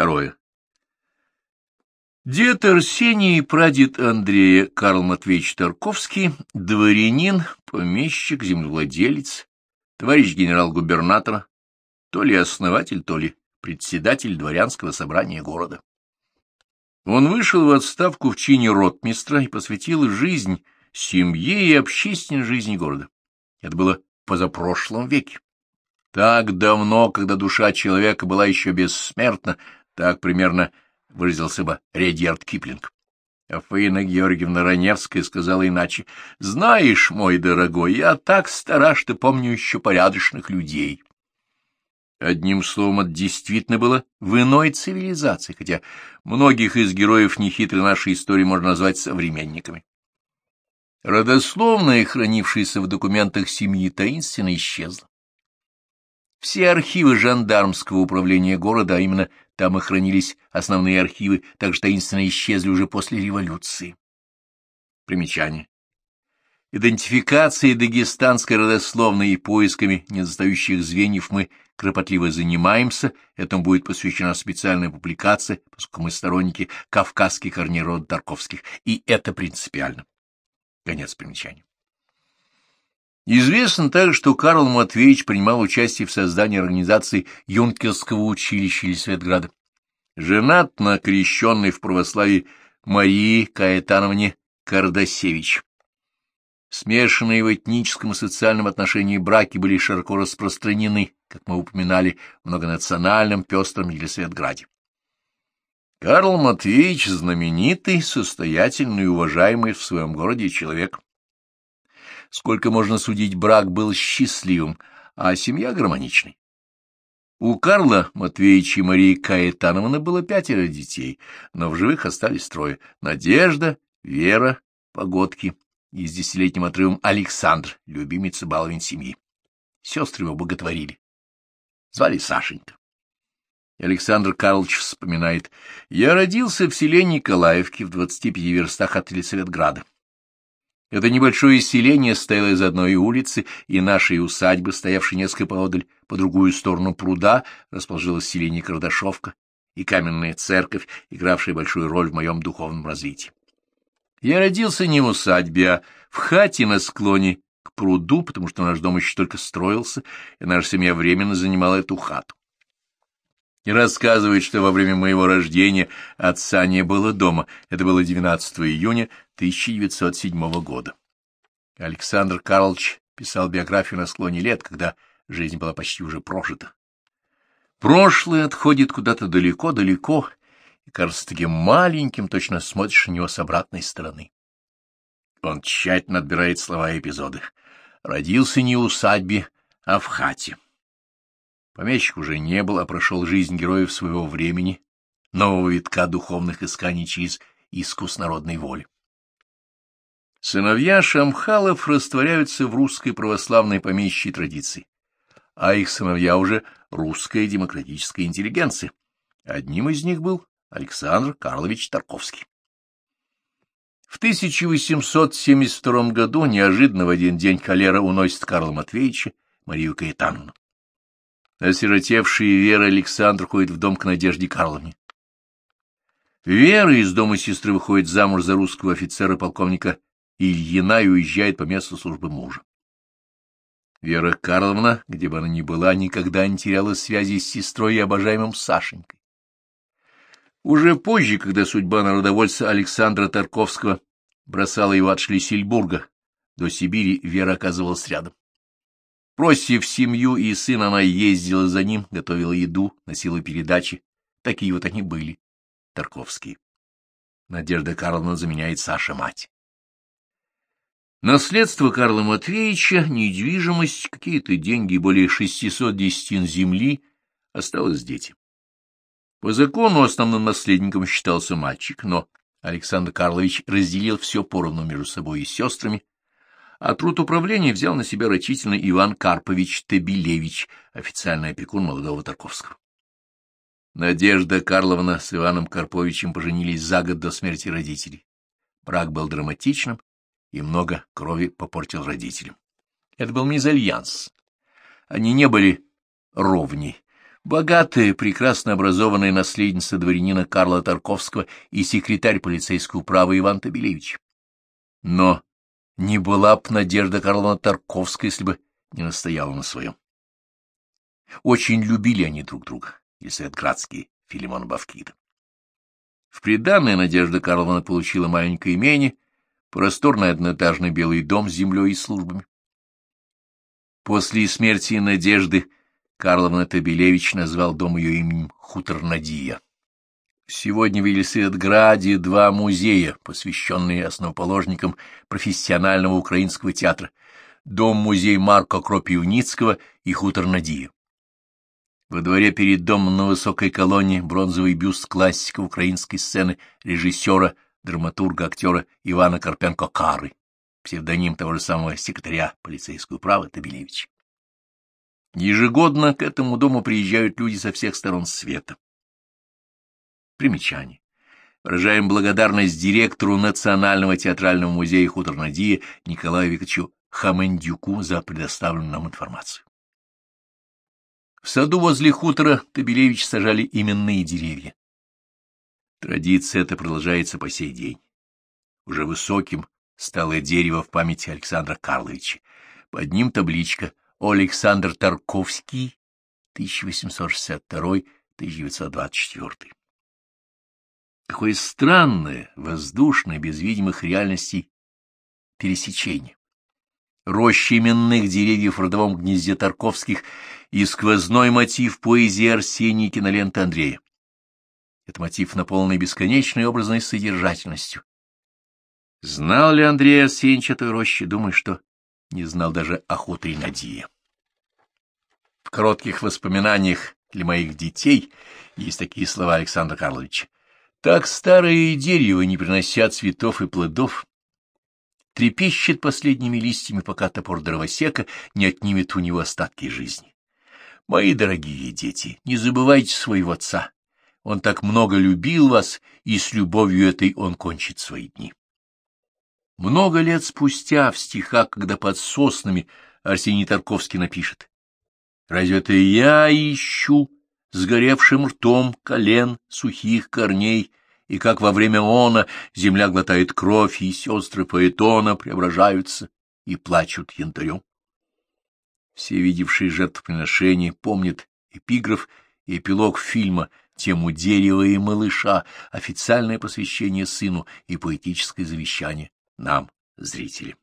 Второе. Дед Арсений и прадед Андрея Карл Матвеевич Тарковский, дворянин, помещик, землевладелец, товарищ генерал-губернатора, то ли основатель, то ли председатель дворянского собрания города. Он вышел в отставку в чине ротмистра и посвятил жизнь семье и общественной жизни города. Это было позапрошлом веке. Так давно, когда душа человека была еще бессмертна, так примерно выразился бы Редьярд Киплинг. А Фаина Георгиевна Раневская сказала иначе. «Знаешь, мой дорогой, я так стара, что помню еще порядочных людей». Одним словом, это действительно было в иной цивилизации, хотя многих из героев нехитрой нашей истории можно назвать современниками. Родословная, хранившаяся в документах семьи, таинственно исчезла. Все архивы жандармского управления города, а именно там и хранились основные архивы, также таинственно исчезли уже после революции. Примечание. Идентификацией дагестанской родословной и поисками недостающих звеньев мы кропотливо занимаемся, этому будет посвящена специальная публикация, поскольку мы сторонники кавказских корней рода Тарковских, и это принципиально. Конец примечания. Известно также, что Карл Матвеевич принимал участие в создании организации Юнкерского училища Елисветграда. Женат на крещенной в православии Марии Каэтановне Кардасевич. Смешанные в этническом и социальном отношении браки были широко распространены, как мы упоминали, в многонациональном пестром Елисветграде. Карл Матвеевич — знаменитый, состоятельный и уважаемый в своем городе человек. Сколько можно судить, брак был счастливым, а семья гармоничной. У Карла Матвеевича и Марии Каэтановны было пятеро детей, но в живых остались трое — Надежда, Вера, Погодки и с десятилетним отрывом Александр, любимец и баловень семьи. Сестры его боготворили. Звали Сашенька. Александр Карлович вспоминает, «Я родился в селе Николаевке в 25 верстах от Елисаветграда. Это небольшое селение стояло из одной улицы, и нашей усадьбы, стоявшей несколько поодаль, по другую сторону пруда, расположилось селение Кардашовка и каменная церковь, игравшая большую роль в моем духовном развитии. Я родился не в усадьбе, а в хате на склоне к пруду, потому что наш дом еще только строился, и наша семья временно занимала эту хату. И рассказывает, что во время моего рождения отца не было дома. Это было 12 июня 1907 года. Александр Карлович писал биографию на склоне лет, когда жизнь была почти уже прожита. Прошлое отходит куда-то далеко-далеко, и кажется таким маленьким, точно смотришь на него с обратной стороны. Он тщательно отбирает слова и эпизоды. Родился не в усадьбе, а в хате. Помещик уже не был, а прошел жизнь героев своего времени, нового витка духовных исканий через искус народной воли. Сыновья Шамхалов растворяются в русской православной помещей традиции, а их сыновья уже русская демократическая интеллигенция. Одним из них был Александр Карлович Тарковский. В 1872 году неожиданно в один день холера уносит Карла Матвеевича Марию Каэтановну. Осиротевшая Вера Александр ходит в дом к Надежде Карловне. Вера из дома сестры выходит замуж за русского офицера-полковника Ильина и уезжает по месту службы мужа. Вера Карловна, где бы она ни была, никогда не теряла связи с сестрой и обожаемым Сашенькой. Уже позже, когда судьба народовольца Александра Тарковского бросала его от Шлиссельбурга до Сибири, Вера оказывалась рядом. Бросив семью и сына, она ездила за ним, готовила еду, носила передачи. Такие вот они были, Тарковские. Надежда Карловна заменяет Саша мать. Наследство Карла Матвеевича, недвижимость, какие-то деньги, более 600 десятин земли, осталось дети. По закону основным наследником считался мальчик, но Александр Карлович разделил все поровну между собой и сестрами, а труд управления взял на себя рачительный Иван Карпович Табилевич, официальный опекун молодого Тарковского. Надежда Карловна с Иваном Карповичем поженились за год до смерти родителей. Брак был драматичным, и много крови попортил родителям. Это был мезальянс. Они не были ровни. Богатая, прекрасно образованная наследница дворянина Карла Тарковского и секретарь полицейской управы Иван Табелевич. Но не была б Надежда Карловна Тарковская, если бы не настояла на своем. Очень любили они друг друга, Елисавет Градский, Филимон Бавкида. В приданное Надежда Карловна получила маленькое имение, просторный одноэтажный белый дом с землей и службами. После смерти Надежды Карловна Табелевич назвал дом ее именем Хутор Надия. Сегодня в Елисаветграде два музея, посвященные основоположникам профессионального украинского театра. Дом-музей Марка Кропивницкого и Хутор Надия. Во дворе перед домом на высокой колонне бронзовый бюст классика украинской сцены режиссера, драматурга, актера Ивана Карпенко-Кары, псевдоним того же самого секретаря полицейского права Табелевича. Ежегодно к этому дому приезжают люди со всех сторон света. Примечание. Выражаем благодарность директору Национального театрального музея Хуторнадия Николаю Викторовичу Хамендюку за предоставленную нам информацию. В саду возле хутора Табелевич сажали именные деревья. Традиция эта продолжается по сей день. Уже высоким стало дерево в памяти Александра Карловича. Под ним табличка Александр Тарковский, 1862-1924. Какое странное, воздушное, без видимых реальностей пересечение. Рощи именных деревьев в родовом гнезде Тарковских и сквозной мотив поэзии Арсении киноленты Андрея. Это мотив, наполненный бесконечной образной содержательностью. Знал ли Андрей Арсеньевич этой рощи? Думаю, что не знал даже охоты и Надия. В коротких воспоминаниях для моих детей есть такие слова Александра Карловича. Так старые дерево, не принося цветов и плодов, трепещет последними листьями, пока топор дровосека не отнимет у него остатки жизни. Мои дорогие дети, не забывайте своего отца. Он так много любил вас, и с любовью этой он кончит свои дни. Много лет спустя в стихах, когда под соснами Арсений Тарковский напишет «Разве это я ищу сгоревшим ртом колен сухих корней, и как во время она земля глотает кровь, и сестры поэтона преображаются и плачут янтарем?» Все видевшие жертвоприношение помнят эпиграф и эпилог фильма тему дерева и малыша, официальное посвящение сыну и поэтическое завещание нам, зрителям.